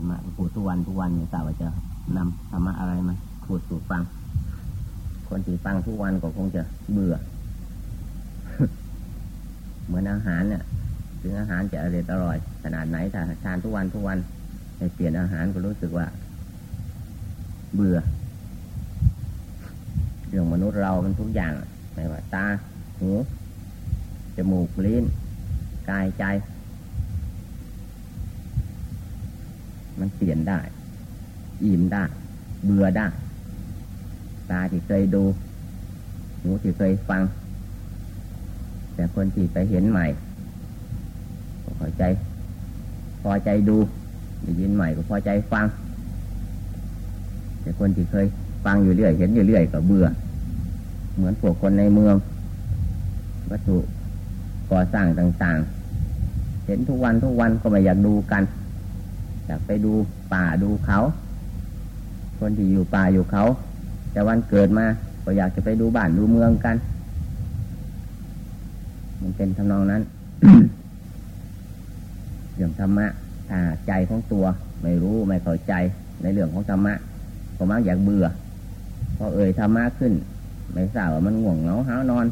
รรมะพูดทุกวันทุกวันเนี่ยทราบว่าจะนำธรรมะอะไรมาพูดสู่ฟัง คนที่ฟังทุกวันก็คงจะเบื่อ เหมือนอาหารเนี่ยถึงอาหารจะอร่อยอร่อย ขนาดไหนถ้าทานทุกวันทุกวันในเปลี่ยนอาหารก็รู้สึกว่า เบื่อเรื่องมนุษย์เรามันทุกอย่างไม่ว่าตาหูจมูกลิ้นกายใจ มันเปลี่ยนได้ อิ่มได้ เบื่อได้ ตาที่เคยดู หูที่เคยฟัง แต่คนที่ไปเห็นใหม่ก็พอใจ พอใจดูได้ยินใหม่ก็พอใจฟัง แต่คนที่เคยฟังอยู่เรื่อย เห็นอยู่เรื่อยก็เบื่อ เหมือนพวกคนในเมือง วัตถุก่อสร้างต่างๆ เห็นทุกวันทุกวันก็ไม่อยากดูกัน อยากไปดูป่าดูเขา คนที่อยู่ป่าอยู่เขา แต่วันเกิดมาก็อยากจะไปดูบ้านดูเมืองกัน มันเป็นทำนองนั้นเรื่องธรรมะถ้าใจของตัว ไม่รู้ไม่เข้าใจในเรื่องของธรรมะก็มักอยากเบื่อพอเอ่ยธรรมะขึ้น ไม่ทราบว่ามันง่วงเหงาห้านอน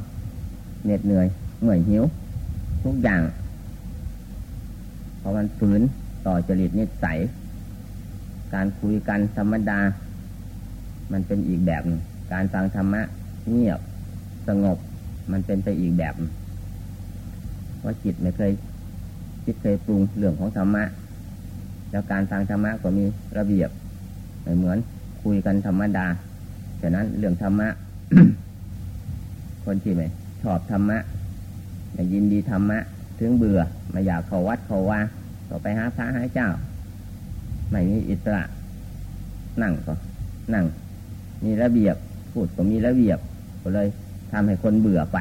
เหน็ดเหนื่อยเมื่อยหิว ทุกอย่างเพราะมันฝืน ต่อจริตนิสัย การคุยกันธรรมดา มันเป็นอีกแบบ การฟังธรรมะเงียบสงบ มันเป็นไปอีกแบบเพราะจิตไม่เคยคิดเคยปรุงเรื่องของธรรมะ แล้วการฟังธรรมะก็มีระเบียบไม่เหมือนคุยกันธรรมดาฉะนั้นเรื่องธรรมะ คนที่ไม่ชอบธรรมะไม่ยินดีธรรมะ ถึงเบื่อไม่อยากเข้าวัดเข้าว่า ก็ไปหาพระหาเจ้า ไม่มีอิสระ นั่งก็ นั่ง มีระเบียบ พูดก็มีระเบียบ ก็เลยทำให้คนเบื่อไป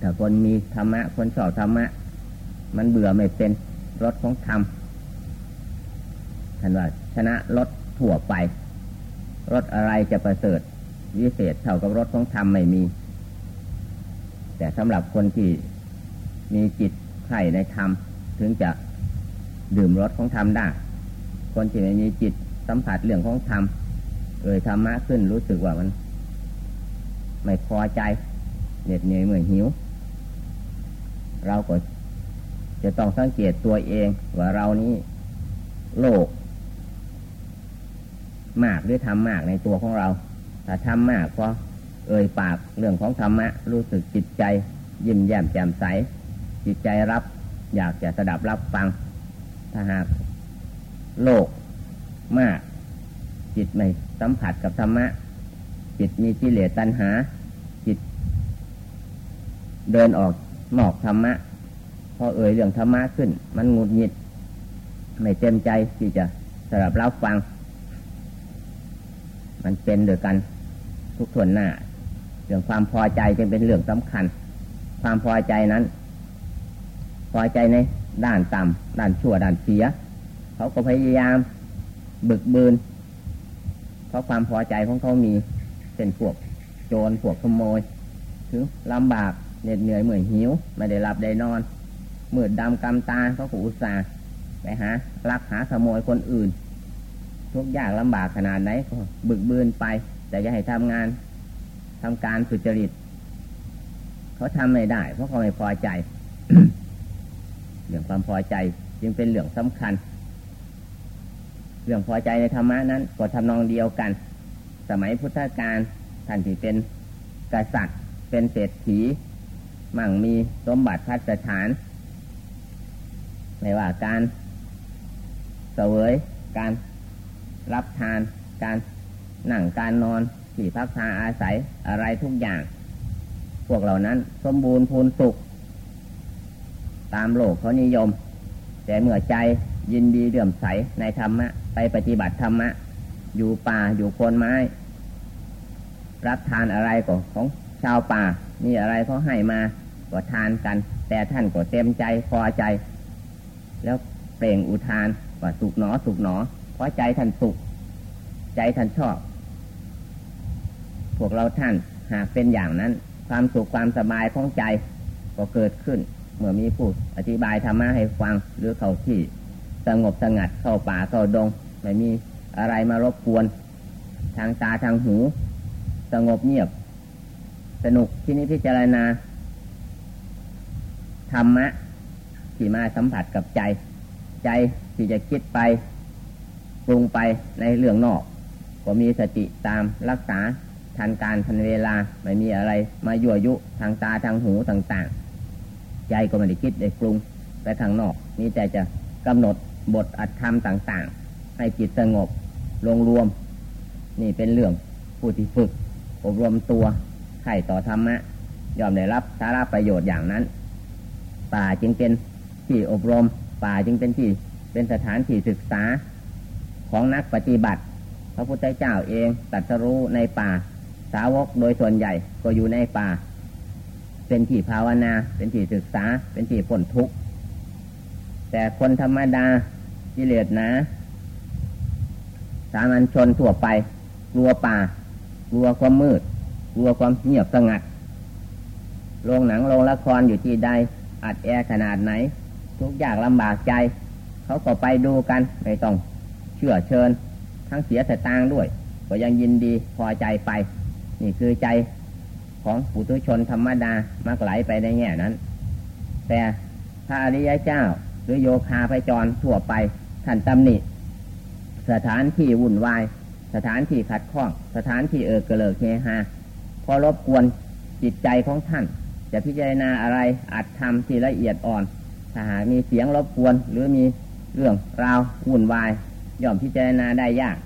ถ้าคนมีธรรมะ คนชอบธรรมะ มันเบื่อไม่เป็นรถของธรรมท่านว่าชนะรถถั่วไป รถอะไรจะประเสริฐวิเศษเท่ากับรถของธรรมไม่มี แต่สำหรับคนที่มีจิตใข่ในธรรม ถึงจะ ดื่มรสของธรรมได้ คนที่ไม่มีจิตสัมผัสเรื่องของธรรมเอ่ยธรรมะขึ้นรู้สึกว่ามัน ไม่พอใจเหน็ดเหนื่อยเหมือนหิว เราก็จะต้องสังเกตตัวเองว่าเรานี้โลก มากหรือทำมากในตัวของเรา ถ้าทำมากก็เอ่ยปากเรื่องของธรรมะ รู้สึกจิตใจ ยิ้มแย้มแจ่มใส จิตใจรับ อยากจะสดับรับฟัง ถ้าหากโลกมาก จิตไม่สัมผัสกับธรรมะ จิตมีกิเลสตัณหา จิต เดินออกนอกธรรมะ พอเอ่ยเรื่องธรรมะขึ้น มันงุดหงิด ไม่เต็มใจที่จะสดับรับฟัง มันเป็นเดียวกัน ทุกส่วนหน้า เรื่องความพอใจจึงเป็นเรื่องสำคัญ ความพอใจนั้น พอใจใน ด้านต่ำด้านชั่วด้านเสีย เขาก็พยายามบึกบืน เพราะความพอใจของเขามีเป็นพวกโจรพวกขโมย ถึงลำบากเหน็ดเหนื่อยเหมือนหิวไม่ได้หลับได้นอนมืดดำกำตาเขาก็อุตส่าห์ไปหาลักหาขโมยคนอื่น ทุกอย่างลำบากขนาดไหนก็บึกบืนไป แต่จะให้ทำงานทำการสุจริต เขาทำไม่ได้ เพราะเขาไม่พอใจ เรื่องความพอใจจึงเป็นเรื่องสำคัญ เรื่องพอใจในธรรมะนั้นก็ทำนองเดียวกัน สมัยพุทธกาลท่านที่เป็นกษัตริย์ เป็นเศรษฐี มั่งมีสมบัติพัฒฐาน ไม่ว่าการเสวยการรับทาน การนั่งการนอนที่พักพาอาศัยอะไรทุกอย่าง พวกเหล่านั้นสมบูรณ์พูนสุข ตามโลกเขานิยม แต่เมื่อใจยินดีเดื่อมใสในธรรมะ ไปปฏิบัติธรรมะ อยู่ป่าอยู่โคนไม้ รับทานอะไรก็ของชาวป่านี่อะไรเขาให้มาก็ทานกัน แต่ท่านก็เต็มใจพอใจ แล้วเปล่งอุทานว่าสุกหนอสุกหนอ เพราะใจท่านสุขใจท่านชอบ พวกเราท่านหากเป็นอย่างนั้น ความสุขความสบายของใจก็เกิดขึ้น เมื่อมีผู้อธิบายธรรมะให้ฟังหรือเขาที่สงบสงัดเข้าป่าเข้าดง ไม่มีอะไรมารบกวน ทางตาทางหู สงบเงียบ สนุกที่นี้พิจารณา ธรรมะ ที่มาสัมผัสกับใจ ใจที่จะคิดไปปรุงไปในเรื่องนอก ก็มีสติตามรักษาทันการทันเวลา ไม่มีอะไรมายั่วยุทางตาทางหูต่างๆ ใจก็ไม่ได้คิดได้ปรุงไปทางนอกนี่แต่จะกำหนดบทอัดคำต่าง ๆ ให้จิตสงบลงรวม นี่เป็นเรื่องผู้ที่ฝึก อบรมตัวไข่ต่อธรรมะยอมได้รับสาระประโยชน์อย่างนั้น ป่าจึงเป็นที่อบรม ป่าจึงเป็นที่เป็นสถานที่ศึกษาของนักปฏิบัติ พระพุทธเจ้าเองตัดสรู้ในป่า สาวกโดยส่วนใหญ่ก็อยู่ในป่า เป็นที่ภาวนา เป็นที่ศึกษา เป็นที่พ้นทุกข์แต่คนธรรมดากิเลสนะ สามัญชนทั่วไป กลัวป่า กลัวความมืด กลัวความเงียบสงัดโรงหนังโรงละครอยู่ที่ใด อัดแอร์ขนาดไหน ทุกอย่างลำบากใจ เขาก็ไปดูกันไม่ต้องเชื่อเชิญ ทั้งเสียสตางค์ด้วย ก็ยังยินดีพอใจไป นี่คือใจ ของปุถุชนธรรมดามักไหลไปในแง่นั้น แต่พระอริยเจ้าหรือโยคาไปจรทั่วไปท่านตำหนิ สถานที่วุ่นวาย สถานที่ขัดข้อง สถานที่เออกระเลิกเฮฮาพอรบกวนจิตใจของท่าน จะพิจารณาอะไรอาจทำที่ละเอียดอ่อนถ้าหากมีเสียงรบกวน หรือมีเรื่องราววุ่นวาย ย่อมพิจารณาได้ยาก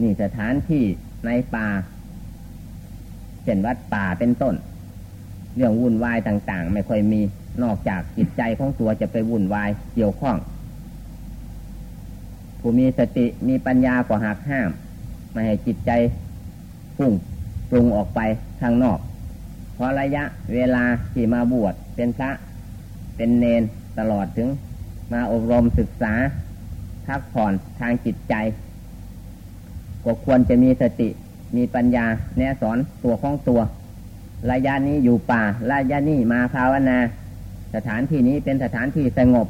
นี่สถานที่ในป่า เช่นวัดป่าเป็นต้น เรื่องวุ่นวายต่างๆ ไม่ค่อยมีนอกจากจิตใจของตัวจะไปวุ่นวายเกี่ยวข้อง ผู้มีสติมีปัญญาก็หักห้าม ไม่ให้จิตใจฟุ้งปรุงออกไปทางนอก เพราะระยะเวลาที่มาบวชเป็นพระ เป็นเนนตลอดถึงมาอบรมศึกษาพักผ่อนทางจิตใจก็ควรจะมีสติ มีปัญญาแนะสอนตัวของตัว ระยะนี้อยู่ป่า ระยะนี้มาภาวนา สถานที่นี้เป็นสถานที่สงบ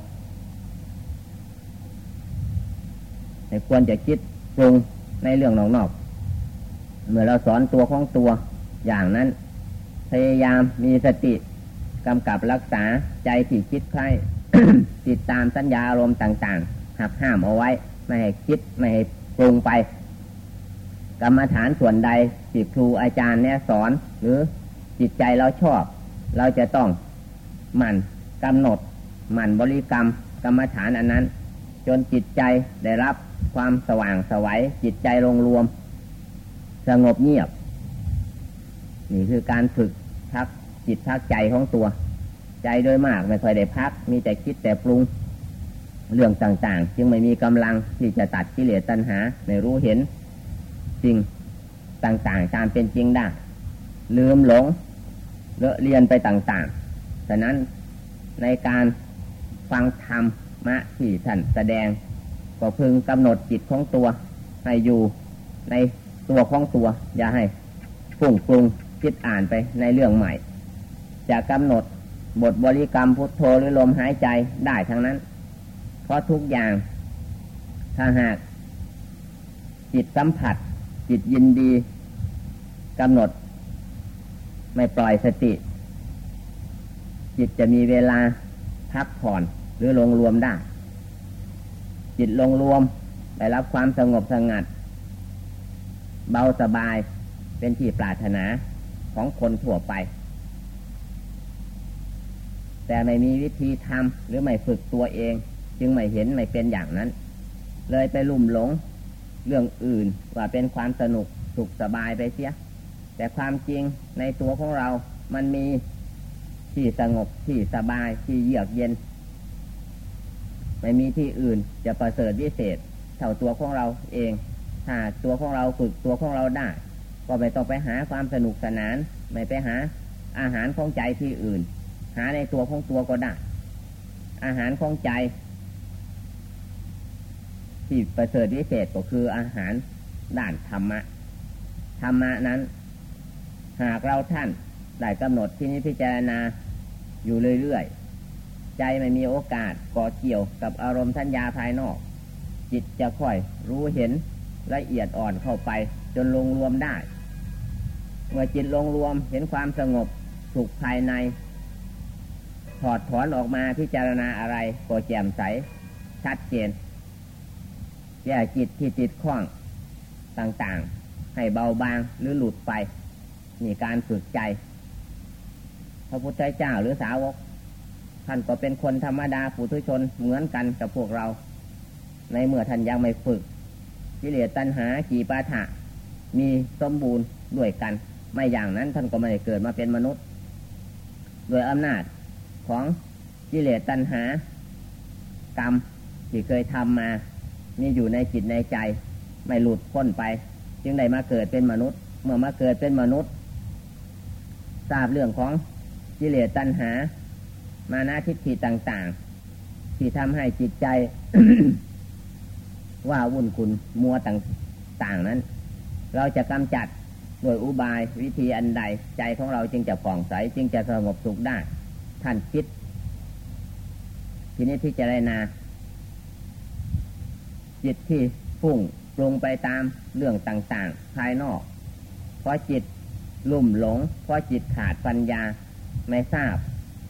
ควรจะคิดปรุงในเรื่องนอกๆเมื่อเราสอนตัวของตัวอย่างนั้น พยายามมีสติกำกับรักษาใจที่คิดใครติดตามสัญญาอารมณ์ต่าง ๆ หักห้ามเอาไว้ ไม่ให้คิด ไม่ให้ปรุงไป กรรมฐานส่วนใดที่ครูอาจารย์เนี่ยสอน หรือจิตใจเราชอบ เราจะต้องหมั่นกำหนดหมั่นบริกรรม กรรมฐานอันนั้น จนจิตใจได้รับความสว่างสวัยจิตใจลงรวม สงบเงียบ นี่คือการฝึกทักจิตทักใจของตัว ใจโดยมากไม่ค่อยได้พัก มีแต่คิดแต่ปรุงเรื่องต่างๆ จึงไม่มีกำลังที่จะตัดกิเลสตัณหาไม่รู้เห็น สิ่งต่างๆตามเป็นจริงได้ลืมหลงเลอะเรียนไปต่างๆ ฉะนั้นในการฟังธรรมมะที่ท่านแสดง ก็พึงกำหนดจิตของตัว ให้อยู่ในตัวของตัว อย่าให้ฟุ้งปรุงคิดอ่านไปในเรื่องใหม่ จะกำหนดบทบริกรรมพุทโธหรือลมหายใจได้ทั้งนั้น เพราะทุกอย่างถ้าหากจิตสัมผัส จิตยินดีกำหนด ไม่ปล่อยสติ จิตจะมีเวลาพักผ่อนหรือลงรวมได้ จิตลงรวมได้รับความสงบสงัด เบาสบายเป็นที่ปรารถนาของคนทั่วไป แต่ไม่มีวิธีทำหรือไม่ฝึกตัวเอง จึงไม่เห็นไม่เป็นอย่างนั้น เลยไปลุ่มหลง เรื่องอื่นว่าเป็นความสนุกสุขสบายไปเสีย แต่ความจริงในตัวของเรามันมีที่สงบที่สบายที่เยือกเย็น ไม่มีที่อื่นจะประเสริฐวิเศษเท่าตัวของเราเองถ้าตัวของเราฝึกตัวของเราได้ ก็ไม่ต้องไปหาความสนุกสนาน ไม่ไปหาอาหารของใจที่อื่น หาในตัวของตัวก็ได้ อาหารของใจ ที่ประเสริฐวิเศษก็คืออาหารด้านธรรมะ ธรรมะนั้น หากเราท่านได้กำหนดที่นี้พิจารณาอยู่เรื่อยๆ ใจไม่มีโอกาสก่อเกี่ยวกับอารมณ์ทัญญาภายนอก จิตจะค่อยรู้เห็นละเอียดอ่อนเข้าไปจนลงรวมได้ เมื่อจิตลงรวมเห็นความสงบสุขภายใน ถอดถอนออกมาพิจารณาอะไรก็แจ่มใสชัดเจน แย่จิตที่ติดข้องต่างๆ ให้เบาบางหรือหลุดไปมีการฝึกใจ พระพุทธเจ้าหรือสาวก ท่านก็เป็นคนธรรมดาปุถุชนเหมือนกันกับพวกเรา ในเมื่อท่านยังไม่ฝึกกิเลสตัณหาขีปาถะ มีสมบูรณ์ด้วยกัน ไม่อย่างนั้นท่านก็ไม่ได้เกิดมาเป็นมนุษย์ โดยอำนาจของกิเลสตัณหากรรมที่เคยทำมา มีอยู่ในจิตในใจ ไม่หลุดพ้นไป จึงได้มาเกิดเป็นมนุษย์ เมื่อมาเกิดเป็นมนุษย์ ทราบเรื่องของกิเลสตัณหา มานาทิฏฐิต่าง ๆ ที่ทำให้จิตใจ ว่าวุ่นคุณมัวต่างๆนั้น เราจะกำจัดโดยอุบายวิธีอันใด ใจของเราจึงจะผ่องใสจึงจะสงบสุขได้ ท่านคิดทีนี้พิจารณา จิตที่ฟุ้งปรุงไปตามเรื่องต่างๆ ภายนอก เพราะจิตลุ่มหลง เพราะจิตขาดปัญญาไม่ทราบ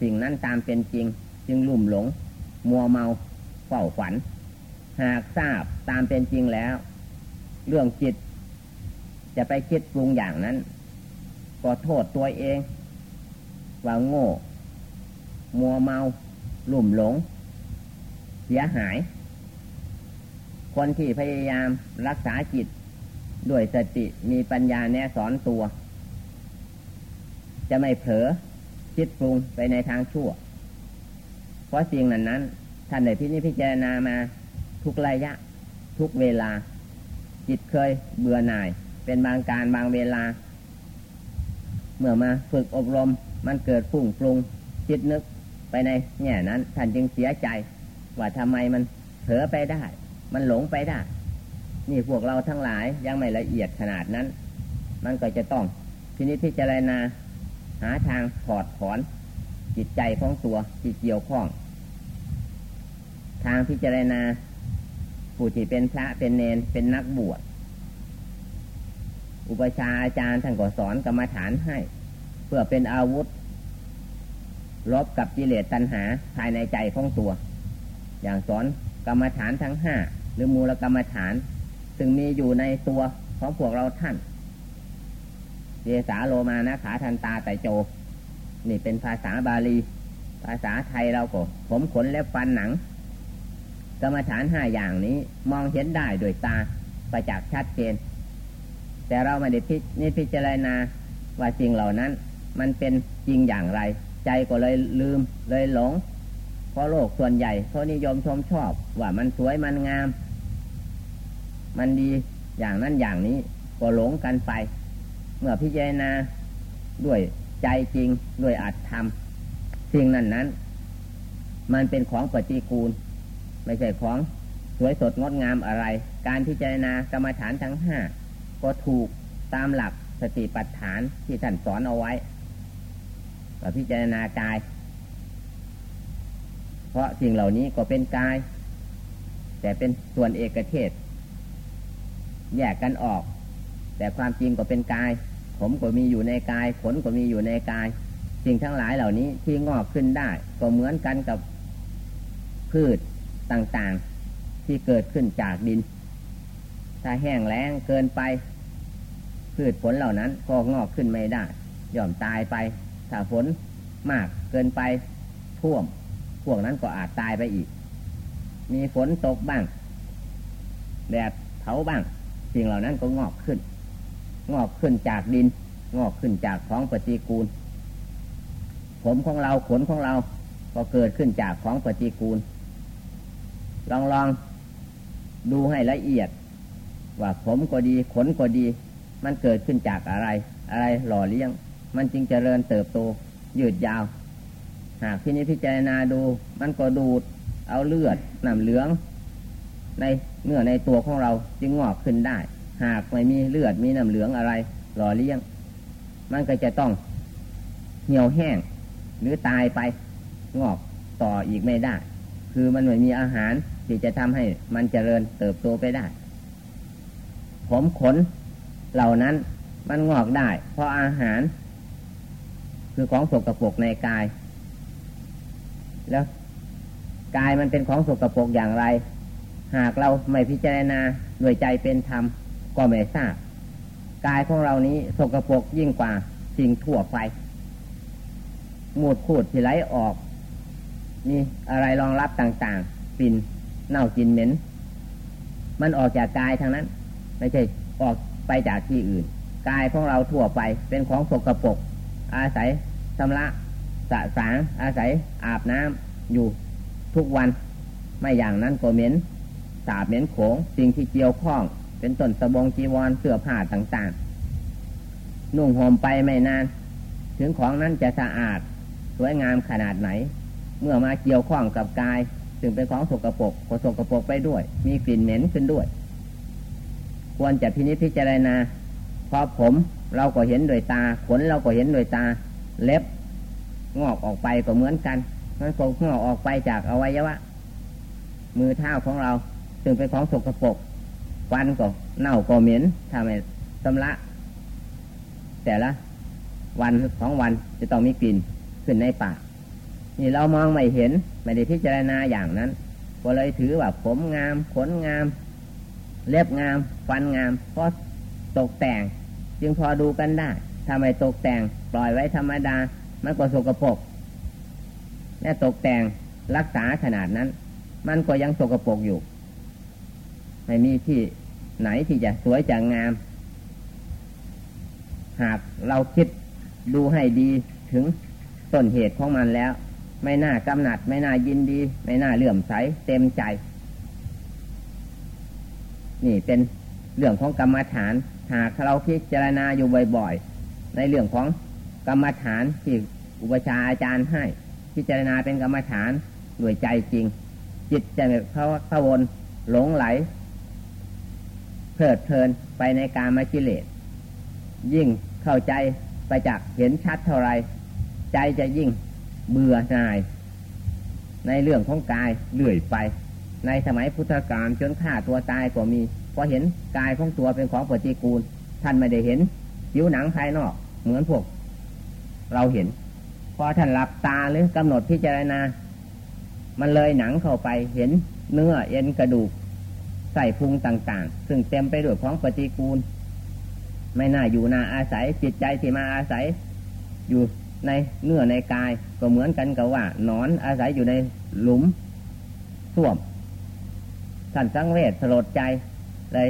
สิ่งนั้นตามเป็นจริง จึงลุ่มหลง มัวเมาเฝ้าฝัน หากทราบตามเป็นจริงแล้ว เรื่องจิต จะไปคิดปรุงอย่างนั้น ก็โทษตัวเอง ว่าโง่ มัวเมา ลุ่มหลง เสียหาย คนที่พยายามรักษาจิต ด้วยสติมีปัญญาแนสอนตัว จะไม่เผลอคิดปรุงไปในทางชั่ว เพราะสิ่งนั้นนั้นท่านได้พิจิพิจารณามาทุกระยะ ทุกเวลา จิตเคยเบื่อหน่าย เป็นบางการบางเวลา เมื่อมาฝึกอบรมมันเกิดฝุ่งปรุงคิดนึกไปในแง่นั้น ท่านจึงเสียใจ ว่าทำไมมันเผลอไปได้ มันหลงไปได้ นี่พวกเราทั้งหลายยังไม่ละเอียดขนาดนั้น มันก็จะต้องทีนี้พิจารณาหาทางถอดถอนจิตใจของตัวที่เกี่ยวข้อง ทางพิจารณาผู้ที่เป็นพระเป็นเนนเป็นนักบวชอุปชาอาจารย์ท่านก็สอนกรรมฐานให้ เพื่อเป็นอาวุธลบกับกิเลสตัณหาภายในใจของตัว อย่างสอนกรรมฐานทั้งห้า หรือมูลกรรมฐาน ซึ่งมีอยู่ในตัวของพวกเราท่านเยสาโลมานะขาทันตาไตโจ นี่เป็นภาษาบาลี ภาษาไทยเราก็ ผมขนเล็บฟันหนัง กรรมฐานห้าอย่างนี้มองเห็นได้โดยตาประจักษ์ชัดเจน แต่เราไม่ได้พินิพิจารณาว่าสิ่งเหล่านั้น มันเป็นจริงอย่างไร ใจก็เลยลืมเลยหลง เพราะโลกส่วนใหญ่เขานิยมชมชอบว่ามันสวยมันงาม มันดีอย่างนั้นอย่างนี้ก็หลงกันไป เมื่อพิจารณาด้วยใจจริงด้วยอัตธรรมสิ่งนั้นนั้น มันเป็นของปฏิกูล ไม่ใช่ของสวยสดงดงามอะไร การพิจารณากรรมฐานทั้งห้าก็ถูกตามหลักสติปัฏฐานที่ท่านสอนเอาไว้พิจารณากาย เพราะสิ่งเหล่านี้ก็เป็นกาย แต่เป็นส่วนเอกเทศ แยกกันออก แต่ความจริงก็เป็นกาย ผมก็มีอยู่ในกาย ขนก็มีอยู่ในกาย สิ่งทั้งหลายเหล่านี้ที่งอกขึ้นได้ ก็เหมือนกันกับพืชต่างๆ ที่เกิดขึ้นจากดิน ถ้าแห้งแล้งเกินไป พืชผลเหล่านั้นก็งอกขึ้นไม่ได้ ย่อมตายไป ถ้าฝนมากเกินไปท่วม พวกนั้นก็อาจตายไปอีก มีฝนตกบ้าง แดดเผาบ้าง สิ่งเหล่านั้นก็งอกขึ้น งอกขึ้นจากดิน งอกขึ้นจากของปฏิกูล ผมของเราขนของเรา ก็เกิดขึ้นจากของปฏิกูล ลองลองดูให้ละเอียด ว่าผมก็ดีขนก็ดี มันเกิดขึ้นจากอะไร อะไรหล่อเลี้ยง มันจึงเจริญเติบโตยืดยาว หากที่นี้พิจารณาดู มันก็ดูด เอาเลือดน้ำเหลือง ในเนื้อในตัวของเราจึงงอกขึ้นได้ หากไม่มีเลือดมีน้ำเหลืองอะไร หล่อเลี้ยง มันก็จะต้องเหี่ยวแห้ง หรือตายไปงอกต่ออีกไม่ได้ คือมันไม่มีอาหารที่จะทำให้มันเจริญเติบโตไปได้ ผมขนเหล่านั้นมันงอกได้ เพราะอาหาร คือของสกปรกในกาย แล้วกายมันเป็นของสกปรกอย่างไร หากเราไม่พิจารณาด้วยใจเป็นธรรมก็ไม่ทราบกายของเรานี้สกปรกยิ่งกว่าสิ่งทั่วไปมูดพูดที่ไหลออก มีอะไรรองรับต่างๆปิ่นเน่ากินเหม็น มันออกจากกายทางนั้น ไม่ใช่ออกไปจากที่อื่น กายของเราทั่วไปเป็นของสกปรกอาศัยชำระสะสางอาศัยอาบน้ำอยู่ทุกวัน ไม่อย่างนั้นก็เหม็น สาบเหม็นโขงสิ่งที่เกี่ยวข้อง เป็นต้นสบงจีวรเสื้อผ้าต่างๆ นุ่งห่มไปไม่นาน ถึงของนั้นจะสะอาด สวยงามขนาดไหน เมื่อมาเกี่ยวข้องกับกายถึงเป็นของสกปรกก็สกปรกไปด้วย มีกลิ่นเหม็นขึ้นด้วย ควรจะพินิจพิจารณาพอผมเราก็เห็นโดยตา ขนเราก็เห็นโดยตา เล็บงอกออกไปก็เหมือนกันมันก็งอกออกไปจากอวัยวะ มือเท้าของเรา ถึงเป็นของสกปรกฟันก็เน่าก็เหม็นทำให้สำละแต่ละ วันสองวันจะต้องมีกลิ่นขึ้นในปากนี่เรามองไม่เห็นไม่ได้พิจารณาอย่างนั้นก็เลยถือว่าผมงามขนงาม เล็บงาม ฟันงามเพราะตกแต่ง จึงพอดูกันได้ทำไมตกแต่งปล่อยไว้ธรรมดามันก็สกปรกแล่ตกแต่งรักษาขนาดนั้น มันก็ยังสกปรกอยู่ ไม่มีที่ไหนที่จะสวยจะงาม หากเราคิดดูให้ดีถึงต้นเหตุของมันแล้ว ไม่น่ากำหนัด ไม่น่ายินดี ไม่น่าเลื่อมใสเต็มใจ นี่เป็นเรื่องของกรรมฐาน หากเราพิจารณาอยู่บ่อยๆ ในเรื่องของกรรมฐานที่อุปชาอาจารย์ให้ พิจารณาเป็นกรรมฐานด้วยใจจริง จิตจะเขาเขาวนหลงไหล เพลิดเพลินไปในการมกิเลส ยิ่งเข้าใจไปจากเห็นชัดเท่าไร ใจจะยิ่งเบื่อหน่าย ในเรื่องของกายเลื่อยไป ในสมัยพุทธกาลจนฆ่าตัวตายก็มีพอเห็นกายของตัวเป็นของปฏิกูล ท่านไม่ได้เห็นผิวหนังภายนอก เหมือนพวก เราเห็น พอท่านหลับตาหรือกำหนดพิจารณา มันเลยหนังเข้าไปเห็นเนื้อเอ็นกระดูก ใส่พุงต่างๆ ซึ่งเต็มไปด้วยของปฏิกูล ไม่น่าอยู่น่าอาศัยจิตใจที่มาอาศัย อยู่ในเนื้อในกายก็เหมือนกันกับว่านอนอาศัยอยู่ในหลุมส้วมท่านสังเวชสลดใจเลย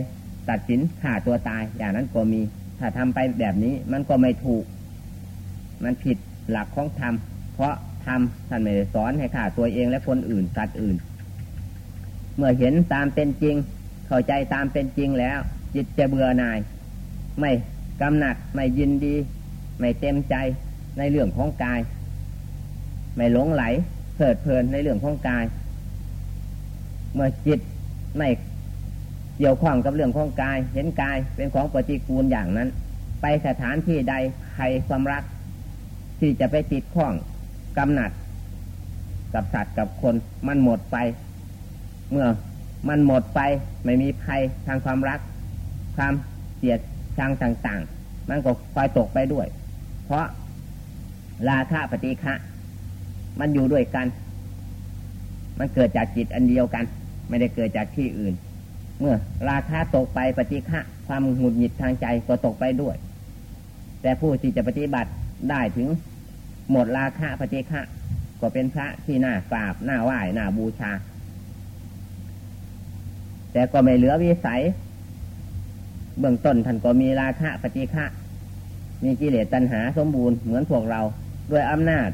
ตัดสินฆ่าตัวตายอย่างนั้นก็มี ถ้าทำไปแบบนี้มันก็ไม่ถูก มันผิดหลักของธรรมเพราะธรรมท่านไม่ได้สอนให้ฆ่าตัวเองและคนอื่นสัตว์อื่น เมื่อเห็นตามเป็นจริง เข้าใจตามเป็นจริงแล้ว จิตจะเบื่อหน่าย ไม่กำหนัดไม่ยินดี ไม่เต็มใจในเรื่องของกาย ไม่หลงไหลเพลิดเพลินในเรื่องของกาย เมื่อจิตไม่เกี่ยวข้องกับเรื่องของกาย เห็นกายเป็นของปฏิกูลอย่างนั้น ไปสถานที่ใดใครความรัก ที่จะไปติดข้องกำหนัด กับสัตว์กับคนมันหมดไป เมื่อมันหมดไปไม่มีภัยทางความรัก ความเสียดชังต่าง ๆ มันก็คอยตกไปด้วย เพราะราคะปฏิฆะมันอยู่ด้วยกัน มันเกิดจากจิตอันเดียวกัน ไม่ได้เกิดจากที่อื่น เมื่อราคะตกไปปฏิฆะความหงุดหงิดทางใจก็ตกไปด้วย แต่ผู้ที่จะปฏิบัติได้ถึงหมดราคะปฏิฆะก็เป็นพระที่น่ากราบน่าไหว้น่าบูชา แต่ก็ไม่เหลือวิสัย เบื้องต้นท่านก็มีราคะปฏิฆะมีกิเลสตัณหาสมบูรณ์เหมือนพวกเรา ด้วยอำนาจ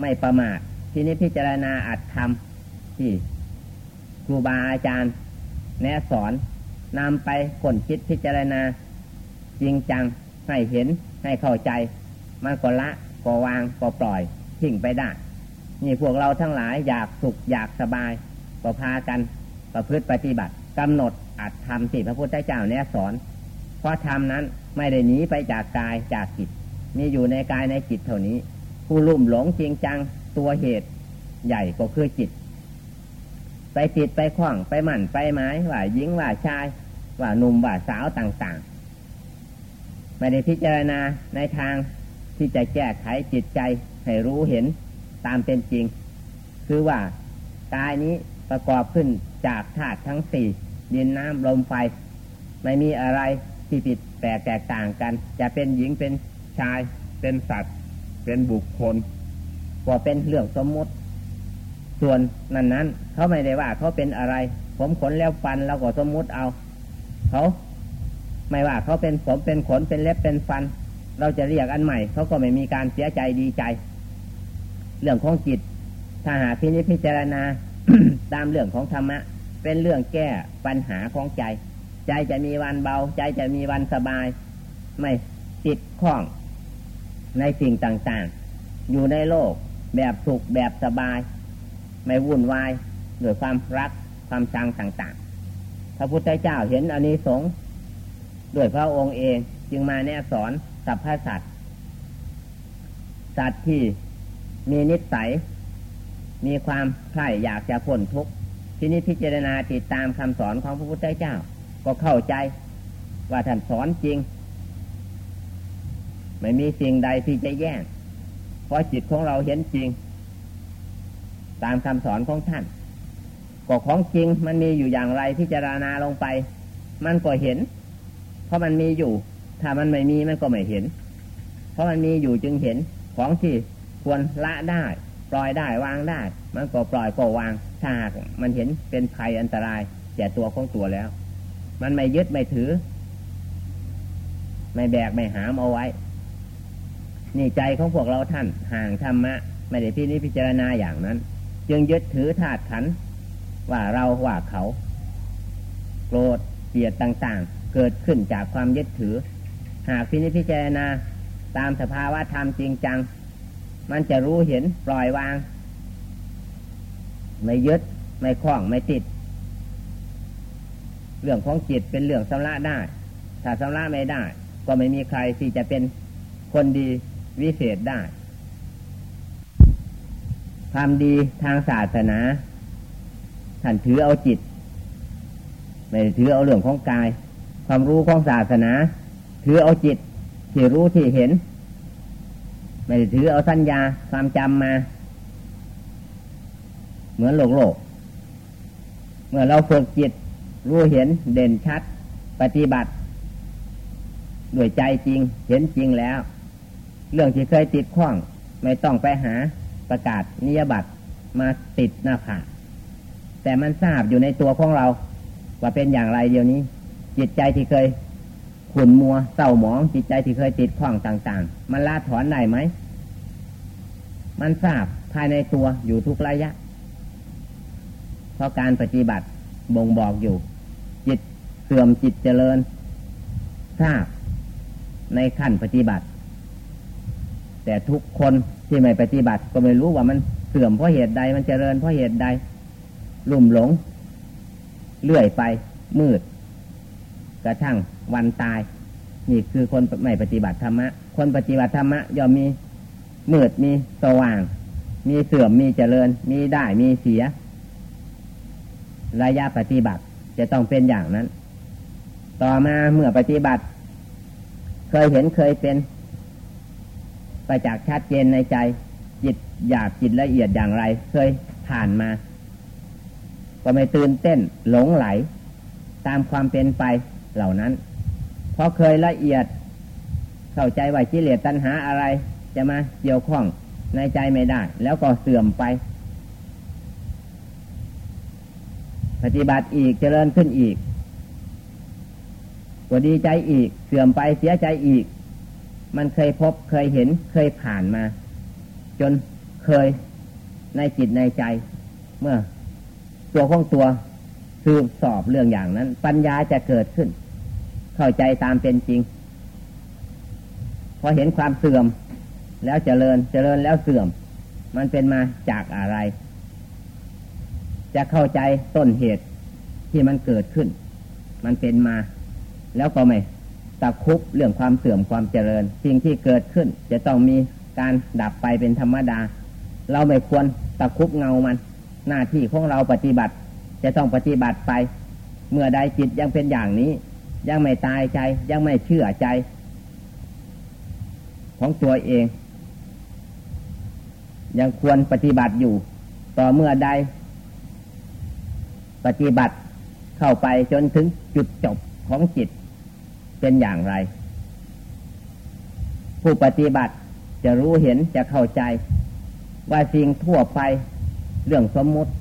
ไม่ประมาทที่นี้พิจารณาอัดทำที่ครูบาอาจารย์ แนะสอนนำไปผลคิดพิจารณา จริงจังให้เห็นให้เข้าใจ มันก็ละก็วางก็ปล่อยทิ้งไปได้ นี่พวกเราทั้งหลายอยากสุขอยากสบายก็พากันประพฤติปฏิบัติ กำหนดอัดทำสิพระพุทธเจ้าแนะสอน เพราะธรรมนั้นไม่ได้หนีไปจากกายจากจิต มีอยู่ในกายในจิตเท่านี้ ผู้ลุ่มหลงจริงจังตัวเหตุใหญ่ก็คือจิต ไปติดไปคล้องไปหมั่นไปไม้ว่าหญิงว่าชาย ว่าหนุ่มว่าสาวต่างๆ ไม่ได้พิจารณาในทางที่จะแก้ไขจิตใจให้รู้เห็นตามเป็นจริง คือว่ากายนี้ประกอบขึ้นจากธาตุทั้งสี่ ดินน้ำลมไฟ ไม่มีอะไรที่ผิดแปลกแตกต่างกัน จะเป็นหญิงเป็นชาย เป็นสัตว์ เป็นบุคคลก็เป็นเรื่องสมมติ ส่วนนั้นนั้นเขาไม่ได้ว่าเขาเป็นอะไร ผมขนแล้วฟันเราก็สมมุติเอา เขาไม่ว่าเขาเป็นผมเป็นขนเป็นเล็บเป็นฟัน เราจะเรียกอันใหม่เขาก็ไม่มีการเสียใจดีใจ เรื่องของจิตถ้าหาพินิจพิจารณาตามเรื่องของธรรมะ เป็นเรื่องแก้ปัญหาของใจ ใจจะมีวันเบา ใจจะมีวันสบาย ไม่ติดข้องในสิ่งต่างๆ อยู่ในโลกแบบสุขแบบสบาย ไม่วุ่นวายด้วยความรักความชังต่างๆ พระพุทธเจ้าเห็นอนนิสงส์ด้วยพระองค์เองจึงมาแนะสอนสัพพสัตว์สัตว์ที่มีนิสัย มีความใคร่อยากจะพ้นทุกข์ ที่นี้พิจารณาติดตามคำสอนของพระพุทธเจ้า ก็เข้าใจว่าท่านสอนจริง ไม่มีสิ่งใดที่จะแย่งเพราะจิตของเราเห็นจริง ตามคำสอนของท่านก็ของจริงมันมีอยู่อย่างไรพิจารณาลงไป มันก็เห็น เพราะมันมีอยู่ ถ้ามันไม่มีมันก็ไม่เห็น เพราะมันมีอยู่จึงเห็นของที่ควรละได้ ปล่อยได้วางได้ มันก็ปล่อยก็วางถ้าหากมันเห็นเป็นภัยอันตรายแก่ตัวของตัวแล้ว มันไม่ยึดไม่ถือ ไม่แบกไม่หามเอาไว้ นี่ใจของพวกเราท่านห่างธรรมะ ไม่ได้พินิจพิจารณาอย่างนั้น จึงยึดถือธาตุขันว่าเราว่าเขาโกรธเกลียดต่างๆ เกิดขึ้นจากความยึดถือ หากพินิจพิจารณาตามสภาวะธรรมจริงจัง มันจะรู้เห็นปล่อยวาง ไม่ยึดไม่คล้องไม่ติด เรื่องของจิตเป็นเรื่องสำระได้ ถ้าสำระไม่ได้ ก็ไม่มีใครที่จะเป็นคนดีวิเศษได้ความดีทางศาสนาท่านถือเอาจิต ไม่ถือเอาเรื่องของกาย ความรู้ของศาสนา ถือเอาจิตที่รู้ที่เห็น ไม่ถือเอาสัญญาความจำมา เหมือนโลกโลก เมื่อเราฝึกจิต รู้เห็นเด่นชัด ปฏิบัติ ด้วยใจจริง เห็นจริงแล้ว เรื่องที่เคยติดข้อง ไม่ต้องไปหาประกาศนิยบัตรมาติดหน้าผากแต่มันทราบอยู่ในตัวของเรา ว่าเป็นอย่างไรเดี๋ยวนี้ จิตใจที่เคยขุ่นมัวเศร้าหมอง จิตใจที่เคยติดข้องต่าง ๆ มันลาถอนได้ไหม มันทราบภายในตัวอยู่ทุกระยะ เพราะการปฏิบัติบ่งบอกอยู่ จิตเสื่อมจิตเจริญทราบในขั้นปฏิบัติ แต่ทุกคนที่ไม่ปฏิบัติก็ไม่รู้ว่ามันเสื่อมเพราะเหตุใดมันเจริญเพราะเหตุใดลุ่มหลง เลื่อยไปมืด กระทั่งวันตาย นี่คือคนไม่ปฏิบัติธรรมะ คนปฏิบัติธรรมะย่อมมีมืดมีสว่าง มีเสื่อมมีเจริญ มีได้มีเสีย ระยะปฏิบัติจะต้องเป็นอย่างนั้น ต่อมาเมื่อปฏิบัติ เคยเห็นเคยเป็นไปจากชัดเจนในใจ จิตหยาบจิตละเอียดอย่างไร เคยผ่านมา ก็ไม่ตื่นเต้นหลงไหล ตามความเป็นไปเหล่านั้น เพราะเคยละเอียด เข้าใจว่ากิเลสตัณหาอะไร จะมาเกี่ยวข้องในใจไม่ได้ แล้วก็เสื่อมไป ปฏิบัติอีกเจริญขึ้นอีกก็ดีใจอีก เสื่อมไปเสียใจอีก มันเคยพบเคยเห็นเคยผ่านมา จนเคยในจิตในใจ เมื่อ ตัวของตัวสืบสอบเรื่องอย่างนั้น ปัญญาจะเกิดขึ้น เข้าใจตามเป็นจริง พอเห็นความเสื่อม แล้วเจริญเจริญแล้วเสื่อม มันเป็นมาจากอะไร จะเข้าใจต้นเหตุที่มันเกิดขึ้น มันเป็นมา แล้วก็ไม่ตะคุบเรื่องความเสื่อมความเจริญ สิ่งที่เกิดขึ้น จะต้องมีการดับไปเป็นธรรมดา เราไม่ควรตะคุบเงามัน หน้าที่ของเราปฏิบัติ จะต้องปฏิบัติไป เมื่อใดจิตยังเป็นอย่างนี้ ยังไม่ตายใจยังไม่เชื่อใจ ของตัวเอง ยังควรปฏิบัติอยู่ ต่อเมื่อใด ปฏิบัติเข้าไปจนถึงจุดจบของจิตเป็นอย่างไร ผู้ปฏิบัติจะรู้เห็นจะเข้าใจ ว่าสิ่งทั่วไปเรื่องสมมุติ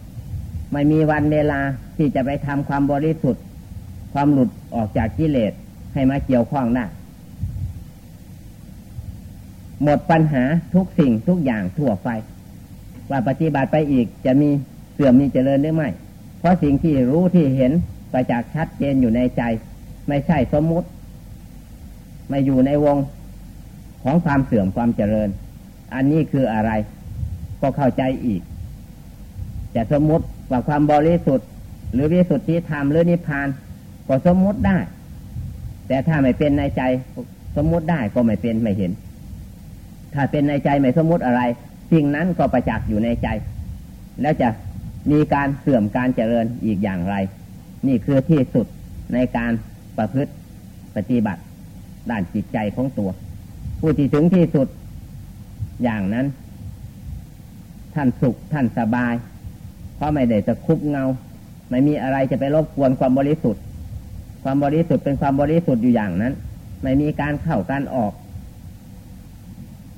ไม่มีวันเวลาที่จะไปทำความบริสุทธิ์ ความหลุดออกจากกิเลสให้มาเกี่ยวข้องได้หมดปัญหาทุกสิ่งทุกอย่างทั่วไป ว่าปฏิบัติไปอีกจะมีเสื่อมมีเจริญหรือไม่ ราะสิ่งที่รู้ที่เห็นประจักษ์ชัดเจนอยู่ในใจ ไม่ใช่สมมุติ ไม่อยู่ในวงของความเสื่อมความเจริญ อันนี้คืออะไร ก็เข้าใจอีก จะสมมุติว่าความบริสุทธิ์ หรือวิสุทธิธรรมหรือนิพพาน ก็สมมุติได้ แต่ถ้าไม่เป็นในใจ สมมุติได้ก็ไม่เป็นไม่เห็น ถ้าเป็นในใจไม่สมมุติอะไร สิ่งนั้นก็ประจักษ์อยู่ในใจ แล้วจะ มีการเสื่อมการเจริญอีกอย่างไร นี่คือที่สุดในการประพฤติปฏิบัติ ด้านจิตใจของตัว ผู้ที่ถึงที่สุดอย่างนั้น ท่านสุขท่านสบาย เพราะไม่ได้จะคุบเงา ไม่มีอะไรจะไปรบกวนความบริสุทธิ์ ความบริสุทธิ์เป็นความบริสุทธิ์อยู่อย่างนั้น ไม่มีการเข้าการออก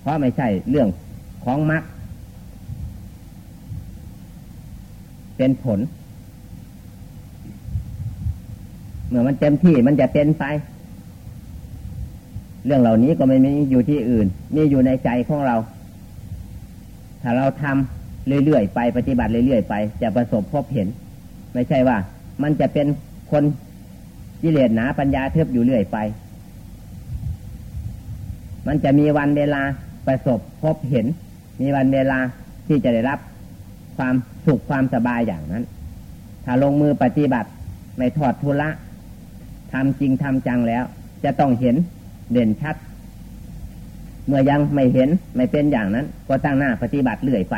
เพราะไม่ใช่เรื่องของมรรค เป็นผล เมื่อมันเต็มที่มันจะเป็นไป เรื่องเหล่านี้ก็ไม่มีอยู่ที่อื่น มีอยู่ในใจของเรา ถ้าเราทำเรื่อยๆไปปฏิบัติเรื่อยๆไป จะประสบพบเห็น ไม่ใช่ว่า มันจะเป็นคนกิเลสหนาปัญญาเทิบอยู่เรื่อยไป มันจะมีวันเวลาประสบพบเห็น มีวันเวลาที่จะได้รับ ความสุขความสบายอย่างนั้น ถ้าลงมือปฏิบัติไม่ทอดทุละทำจริงทำจังแล้ว จะต้องเห็นเด่นชัด เมื่อยังไม่เห็นไม่เป็นอย่างนั้น ก็ตั้งหน้าปฏิบัติเรื่อยไป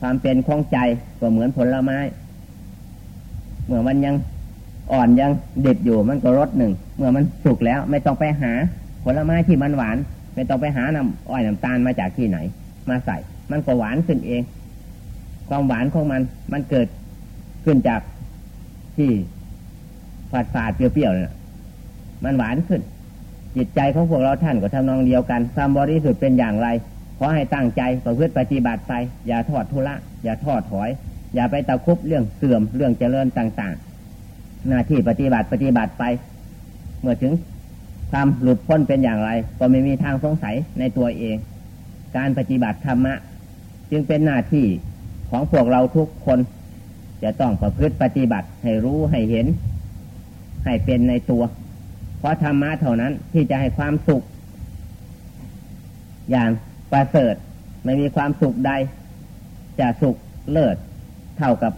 ความเป็นของใจก็เหมือนผลไม้ เมื่อมันยังอ่อนยังเด็ดอยู่มันก็รสหนึ่ง เมื่อมันสุกแล้วไม่ต้องไปหาผลไม้ที่มันหวาน ไม่ต้องไปหาน้ำอ้อยน้ำตาลมาจากที่ไหน มาใส่ มันก็หวานขึ้นเอง ความหวานของมัน มันเกิดขึ้นจากที่ฝาดฝาดเปรี้ยวๆเนี่ยมันหวานขึ้น จิตใจของพวกเราท่านก็ทำนองเดียวกันความบริสุทธิ์เป็นอย่างไรขอให้ตั้งใจประพฤติปฏิบัติไป อย่าทอดทุระอย่าทอดถอย อย่าไปตะคุบเรื่องเสื่อมเรื่องเจริญต่างๆ หน้าที่ปฏิบัติปฏิบัติไป เมื่อถึงความหลุดพ้นเป็นอย่างไร ก็ไม่มีทางสงสัยในตัวเอง การปฏิบัติธรรมะ จึงเป็นหน้าที่ของพวกเราทุกคน จะต้องประพฤติปฏิบัติให้รู้ให้เห็น ให้เป็นในตัว เพราะธรรมะเท่านั้นที่จะให้ความสุข อย่างประเสริฐไม่มีความสุขใด จะสุขเลิศเท่ากับ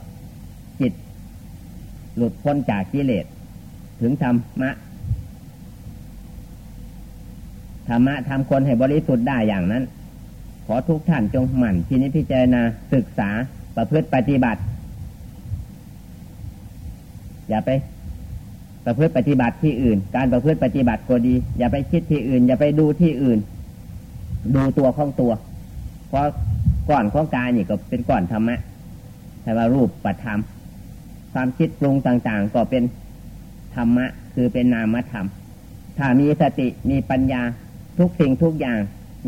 จิต หลุดพ้นจากกิเลสถึงธรรมะธรรมะทำคนให้บริสุทธิ์ได้อย่างนั้น ขอทุกท่านจงหมั่นที่นิพิจารณาศึกษาประพฤติปฏิบัติ อย่าไปประพฤติปฏิบัติที่อื่น การประพฤติปฏิบัติก็ดี อย่าไปคิดที่อื่น อย่าไปดูที่อื่น ดูตัวของตัว เพราะก่อนของกายนี่ก็เป็นก่อนธรรมะแต่ว่ารูปปัธรรม ความคิดปรุงต่าง ๆ ก็เป็นธรรมะ คือเป็นนามธรรม ถ้ามีสติมีปัญญาทุกสิ่งทุกอย่าง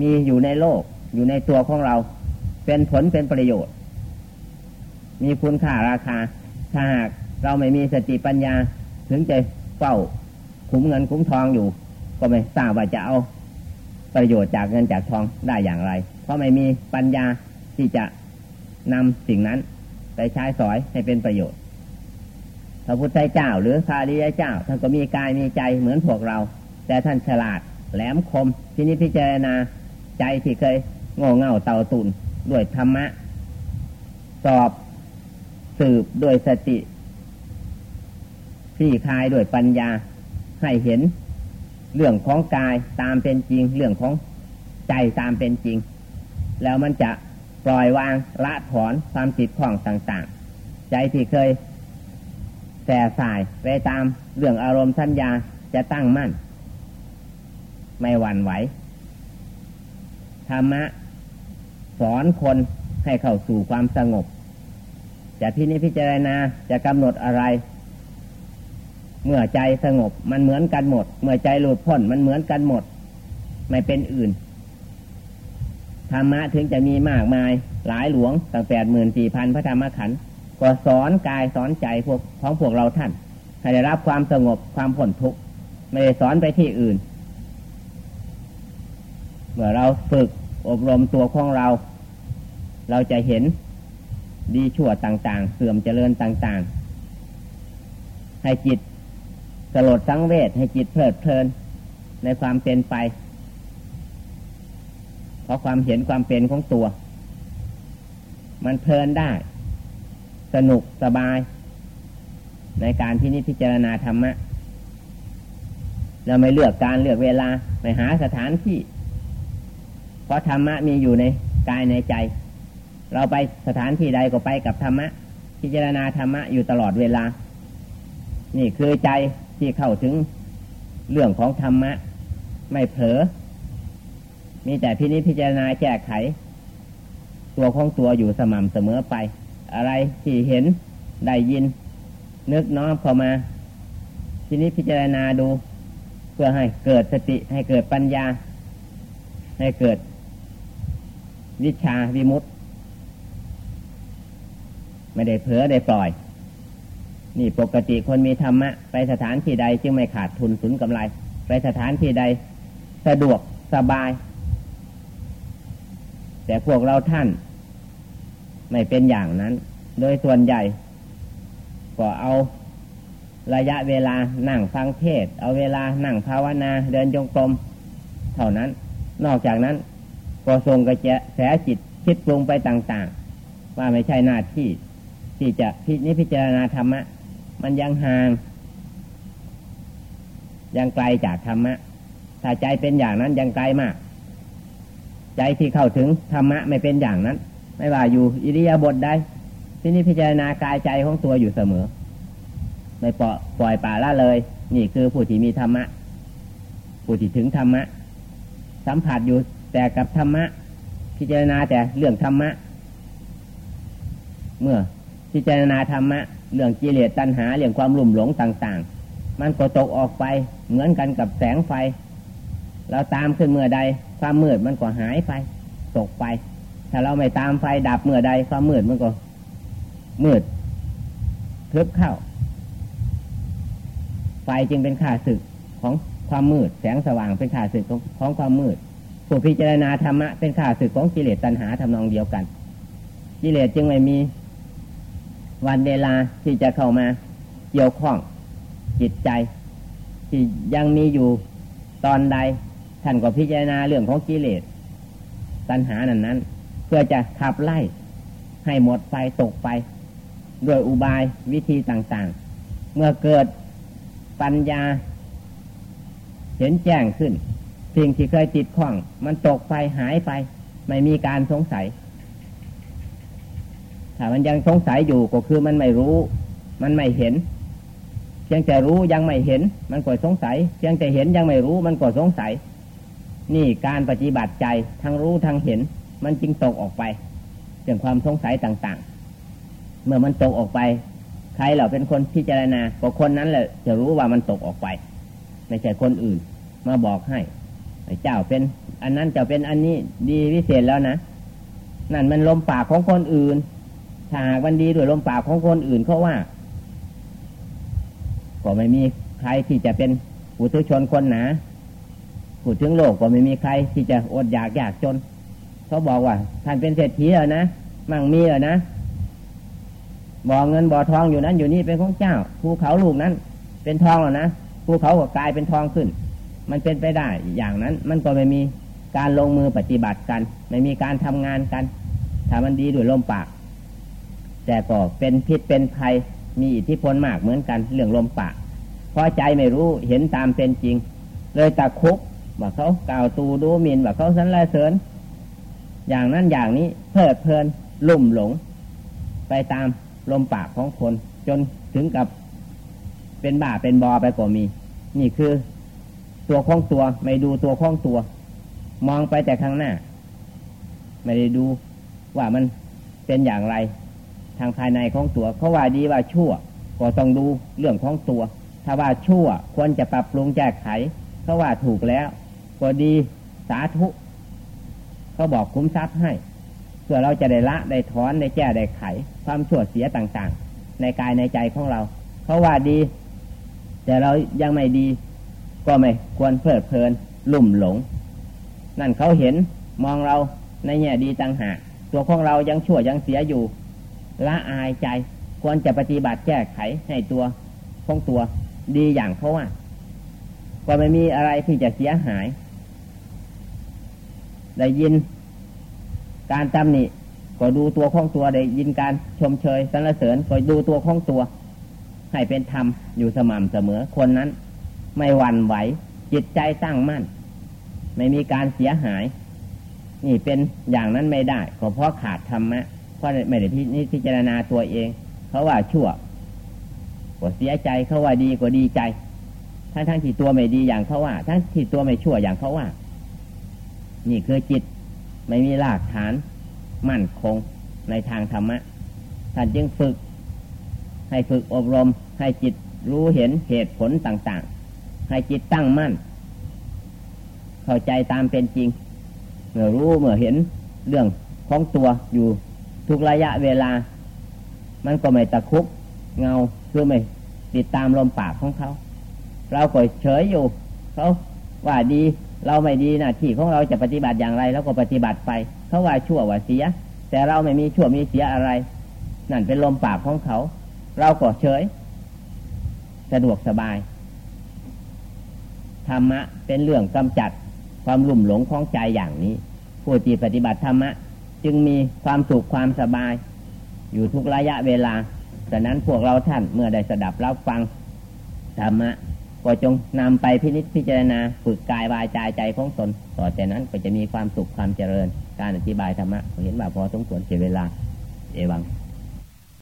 มีอยู่ในโลก อยู่ในตัวของเรา เป็นผลเป็นประโยชน์ มีคุณค่าราคา ถ้าหากเราไม่มีสติปัญญา ถึงจะเฝ้าคุ้มเงินคุ้มทองอยู่ ก็ไม่ทราบว่าจะเอาประโยชน์จากเงินจากทองได้อย่างไร เพราะไม่มีปัญญาที่จะนำสิ่งนั้นไปใช้สอยให้เป็นประโยชน์พระพุทธเจ้า หรือพาริยเจ้า ท่านก็มีกายมีใจเหมือนพวกเรา แต่ท่านฉลาดแหลมคมที่นี้พิจารณาใจที่เคย โง่เง่าเต่าตุนด้วยธรรมะ สอบสืบด้วยสติที่คลายด้วยปัญญา ให้เห็น เรื่องของกายตามเป็นจริง เรื่องของใจตามเป็นจริง แล้วมันจะปล่อยวางละถอนความติดข้องต่างๆ ใจที่เคยแส่สายไปตามเรื่องอารมณ์สัญญาจะตั้งมั่น ไม่หวั่นไหวธรรมะ สอนคนให้เข้าสู่ความสงบ จะพินิจพิจารณาจะกำหนดอะไร เมื่อใจสงบมันเหมือนกันหมด เมื่อใจหลุดพ้นมันเหมือนกันหมด ไม่เป็นอื่นธรรมะถึงจะมีมากมายหลายหลวงตั้งแปดหมื่นสี่พันพระธรรมขันธ์ก็สอนกายสอนใจพวกของพวกเราท่าน ให้ได้รับความสงบความผลทุกข์ไม่ได้สอนไปที่อื่น เมื่อเราฝึก อบรมตัวของเรา เราจะเห็นดีชั่วต่างๆ เสื่อมเจริญต่างๆ ให้จิตสลดสังเวชให้จิตเพลิดเพลินในความเป็นไป เพราะความเห็นความเป็นของตัว มันเพลินได้ สนุกสบาย ในการที่นิพิจารณาธรรมะเราไม่เลือกการเลือกเวลาไปหาสถานที่ เพราะธรรมะมีอยู่ในกายในใจ เราไปสถานที่ใดก็ไปกับธรรมะ พิจารณาธรรมะอยู่ตลอดเวลา นี่คือใจที่เข้าถึงเรื่องของธรรมะ ไม่เผลอ มีแต่พินิจพิจารณาแก้ไข ตัวของตัวอยู่สม่ำเสมอไป อะไรที่เห็นได้ยิน นึกน้อมเข้ามาพินิจพิจารณาดู เพื่อให้เกิดสติให้เกิดปัญญา ให้เกิด วิชาวิมุตติไม่ได้เผลอได้ปล่อย นี่ปกติคนมีธรรมะ ไปสถานที่ใดจึงไม่ขาดทุนสุนกำไร ไปสถานที่ใดสะดวกสบาย แต่พวกเราท่าน ไม่เป็นอย่างนั้น โดยส่วนใหญ่ ก็เอาระยะเวลานั่งฟังเทศ เอาเวลานั่งภาวนาเดินจงกรมเท่านั้น นอกจากนั้น ก็ทรงกระแจแสจิตคิดปรุงไปต่าง ๆ ว่าไม่ใช่หน้าที่ที่จะพิจิพิจารณาธรรมะ มันยังห่าง ยังไกลจากธรรมะ ถ้าใจเป็นอย่างนั้นยังไกลมาก ใจที่เข้าถึงธรรมะไม่เป็นอย่างนั้น ไม่ว่าอยู่อิริยาบถใดที่นี่พิจารณากายใจของตัวอยู่เสมอ ไม่ปล่อยปล่อยป่าละเลย นี่คือผู้ที่มีธรรมะ ผู้ที่ถึงธรรมะ สัมผัสอยู่ แต่กับธรรมะ พิจารณาแต่เรื่องธรรมะ เมื่อพิจารณาธรรมะ เรื่องกิเลสตัณหาเรื่องความลุ่มหลงต่าง ๆ มันก็ตกออกไปเหมือนกันกับแสงไฟ เราตามขึ้นเมื่อใด ความมืดมันก็หายไปตกไป ถ้าเราไม่ตามไฟดับเมื่อใด ความมืดมันก็มืดทึบเข้า ไฟจึงเป็นข่าศึกของความมืด แสงสว่างเป็นข่าศึกของของความมืด ผู้พิจารณาธรรมะเป็นข่าศึกของกิเลสตัณหาทำนองเดียวกัน กิเลสจึงไม่มีวันเวลาที่จะเข้ามาเกี่ยวข้องจิตใจ ที่ยังมีอยู่ตอนใดท่านก็พิจารณาเรื่องของกิเลสตัณหานั้นนั้น เพื่อจะขับไล่ให้หมดไฟตกไปด้วยอุบายวิธีต่างๆ เมื่อเกิดปัญญา เห็นแจ้งขึ้น สิ่งที่เคยติดข้อง มันตกไปหายไป ไม่มีการสงสัย ถ้ามันยังสงสัยอยู่ก็คือมันไม่รู้ มันไม่เห็นเพียงแต่รู้ยังไม่เห็น มันก็สงสัยเพียงแต่เห็นยังไม่รู้มันก็สงสัย นี่การปฏิบัติใจทั้งรู้ทั้งเห็น มันจึงตกออกไปเรื่องความสงสัยต่างๆ เมื่อมันตกออกไป ใครเราเป็นคนพิจารณาก็คนนั้นแหละจะรู้ว่ามันตกออกไปไม่ใช่คนอื่น มาบอกให้ เจ้าเป็น อันนั้นเจ้าเป็นอันนี้ดีวิเศษแล้วนะนั่นมันลมปากของคนอื่นถ้าหากวันดีด้วยลมปากของคนอื่นเขาว่า ก็ไม่มีใครที่จะเป็นผู้ทุชนคนหนาผู้ถึงโลกก็ไม่มีใครที่จะอดอยากอยากจน เขาบอกว่า ท่านเป็นเศรษฐีเหรอนะมั่งมีเหรอนะบ่อเงินบ่อทองอยู่นั้นอยู่นี่เป็นของเจ้าภูเขาลูกนั้น เป็นทองเหรอนะภูเขาก็กลายเป็นทองขึ้น มันเป็นไปได้ อย่างนั้นมันก็ไม่มีการลงมือปฏิบัติกัน ไม่มีการทำงานกันถ้ามันดีด้วยลมปาก แต่ก็เป็นพิษเป็นภัยมีอิทธิพลมากเหมือนกันเรื่องลมปากเพอใจไม่รู้เห็นตามเป็นจริง เลยตะคุกว่าเขากล่าวตูดูหมินว่าเขาสันลเสริญ อย่างนั้นอย่างนี้เพลิดเพลินลุ่มหลง ไปตามลมปากของคน จนถึงกับเป็นบ่าเป็นบอไปก็มี นี่คือ ตัวของตัว ไม่ดูตัวของตัว มองไปแต่ข้างหน้า ไม่ได้ดูว่ามันเป็นอย่างไร ทางภายในของตัวเขาว่าดีว่าชั่ว ก็ต้องดูเรื่องของตัว ถ้าว่าชั่วควรจะปรับปรุงแก้ไขเขาว่าถูกแล้ว ก็ดีสาธุเขาบอกคุ้มทรัพย์ให้เพื่อเราจะได้ละได้ถอนได้แก้ได้ไข ความชั่วเสียต่างๆ ในกายในใจของเราเขาว่าดี แต่เรายังไม่ดี ก็ไม่ควรเพลิดเพลินลุ่มหลง นั่นเขาเห็นมองเราในแง่ดีต่างหากตัวของเรายังชั่วยังเสียอยู่ละอายใจควรจะปฏิบัติแก้ไขให้ตัวของตัวดีอย่างเขาว่า ก็ไม่มีอะไรที่จะเสียหาย ได้ยิน การตำหนิก็ดูตัวของตัวได้ยินการชมเชยสรรเสริญก็ดูตัวของตัว ให้เป็นธรรมอยู่สม่ำเสมอคนนั้น ไม่หวั่นไหว จิตใจตั้งมั่น ไม่มีการเสียหาย นี่เป็นอย่างนั้นไม่ได้ก็เพราะขาดธรรมะเพราะไม่ได้พิจารณาตัวเองเขาว่าชั่วก็เสียใจเขาว่าดีก็ดีใจ ทั้งทั้งที่ตัวไม่ดีอย่างเขาว่า ทั้งที่ตัวไม่ชั่วอย่างเขาว่า นี่คือจิตไม่มีรากฐานมั่นคงในทางธรรมะ ท่านจึงฝึก ให้ฝึกอบรมให้จิตรู้เห็นเหตุผลต่าง ๆ ให้จิตตั้งมั่น เข้าใจตามเป็นจริง เมื่อรู้เมื่อเห็นเรื่องของตัวอยู่ทุกระยะเวลา มันก็ไม่ตะคุบเงาคือไม่ติดตามลมปากของเขา เราก็เฉยอยู่เขาว่าดีเราไม่ดีนะที่ของเราจะปฏิบัติอย่างไรเราก็ปฏิบัติไปเขาว่าชั่วว่าเสีย แต่เราไม่มีชั่วมีเสียอะไร นั่นเป็นลมปากของเขา เราก็เฉย สะดวกสบาย ธรรมะเป็นเรื่องกำจัดความลุ่มหลงของใจอย่างนี้ ผู้ที่ปฏิบัติธรรมะ จึงมีความสุขความสบาย อยู่ทุกระยะเวลาดังนั้นพวกเราท่านเมื่อได้สดับรับฟังธรรมะก็จงนำไปพินิจพิจารณาฝึกกายวายใจใจของตน ต่อจากนั้นก็จะมีความสุขความเจริญ การอธิบายธรรมะเห็นว่าพอสมควรเสียเวลา เอวัง